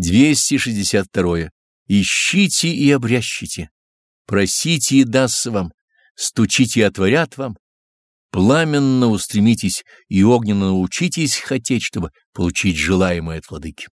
262. Ищите и обрящите, просите и дастся вам, стучите и отворят вам. Пламенно устремитесь и огненно научитесь хотеть, чтобы получить желаемое от владыки.